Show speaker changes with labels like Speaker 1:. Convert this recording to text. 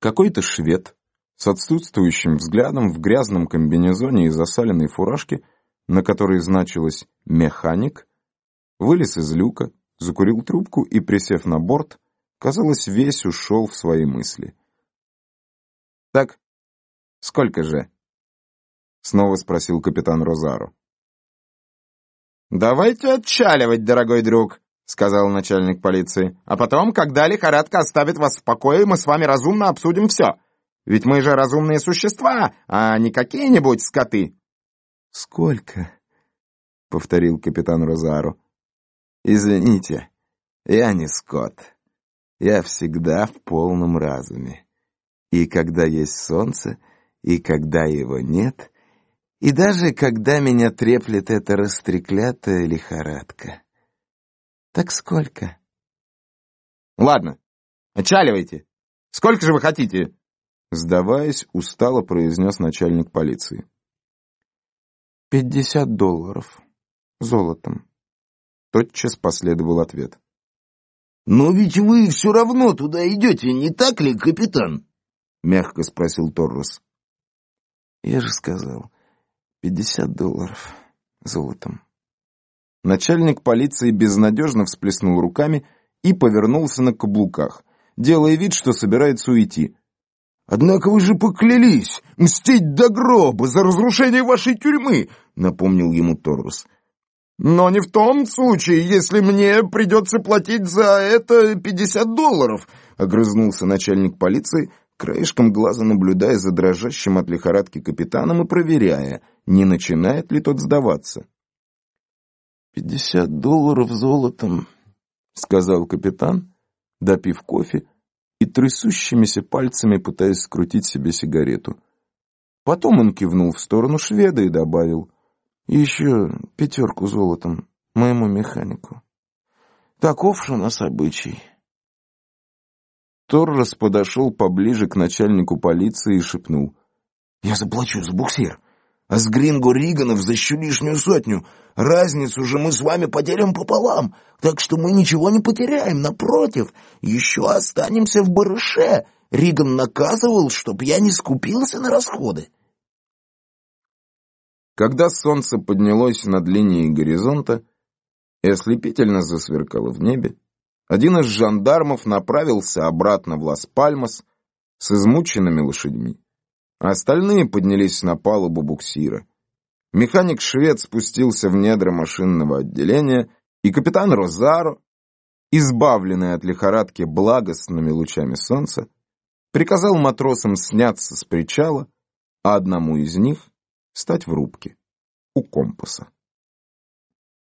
Speaker 1: Какой-то швед с отсутствующим взглядом в грязном комбинезоне и засаленной фуражке, на которой значилось «механик», вылез из люка, закурил трубку и, присев на борт, казалось, весь ушел в свои мысли. «Так, сколько же?» — снова спросил капитан Розаро.
Speaker 2: «Давайте отчаливать, дорогой друг», — сказал начальник полиции. «А потом, когда лихорадка оставит вас в покое, мы с вами разумно обсудим все. Ведь мы же разумные существа, а не какие-нибудь скоты».
Speaker 1: «Сколько?» — повторил капитан Розаро. «Извините, я не скот. Я всегда в полном разуме. И когда есть солнце, и когда его нет, и даже когда меня треплет эта растреклятая лихорадка. Так сколько?
Speaker 2: Ладно, отчаливайте. Сколько же вы хотите?
Speaker 1: Сдаваясь, устало произнес начальник полиции. «Пятьдесят долларов. Золотом». Тотчас последовал ответ.
Speaker 3: «Но ведь вы все равно туда идете, не так ли, капитан?» — мягко спросил Торрес.
Speaker 1: «Я же сказал, пятьдесят долларов. Золотом». Начальник полиции безнадежно всплеснул руками и повернулся на каблуках, делая вид, что собирается уйти.
Speaker 3: «Однако вы же поклялись мстить до гроба за разрушение вашей тюрьмы!» — напомнил ему Торрес.
Speaker 2: «Но не в том случае, если мне придется платить за это пятьдесят долларов», — огрызнулся начальник полиции, краешком глаза наблюдая за дрожащим от лихорадки капитаном и проверяя, не начинает ли тот сдаваться.
Speaker 1: «Пятьдесят долларов золотом», — сказал капитан, допив кофе и трясущимися пальцами пытаясь скрутить себе сигарету. Потом он кивнул в сторону шведа и добавил «Еще пятерку золотом моему механику. Таков же у нас обычай». Торрес подошел поближе к начальнику полиции и шепнул.
Speaker 3: «Я заплачу за буксир, а с Гринго Риганов за еще сотню. Разницу же мы с вами поделим пополам, так что мы ничего не потеряем, напротив, еще останемся в барыше. Риган наказывал, чтоб я не скупился на расходы».
Speaker 1: Когда солнце поднялось над линией горизонта и ослепительно засверкало в небе, один из жандармов направился обратно в Лас-Пальмас с измученными лошадьми, остальные поднялись на палубу буксира. Механик-швед спустился в недра машинного отделения, и капитан Розаро, избавленный от лихорадки благостными лучами солнца, приказал матросам сняться с причала, а одному из них стать в рубке у компаса.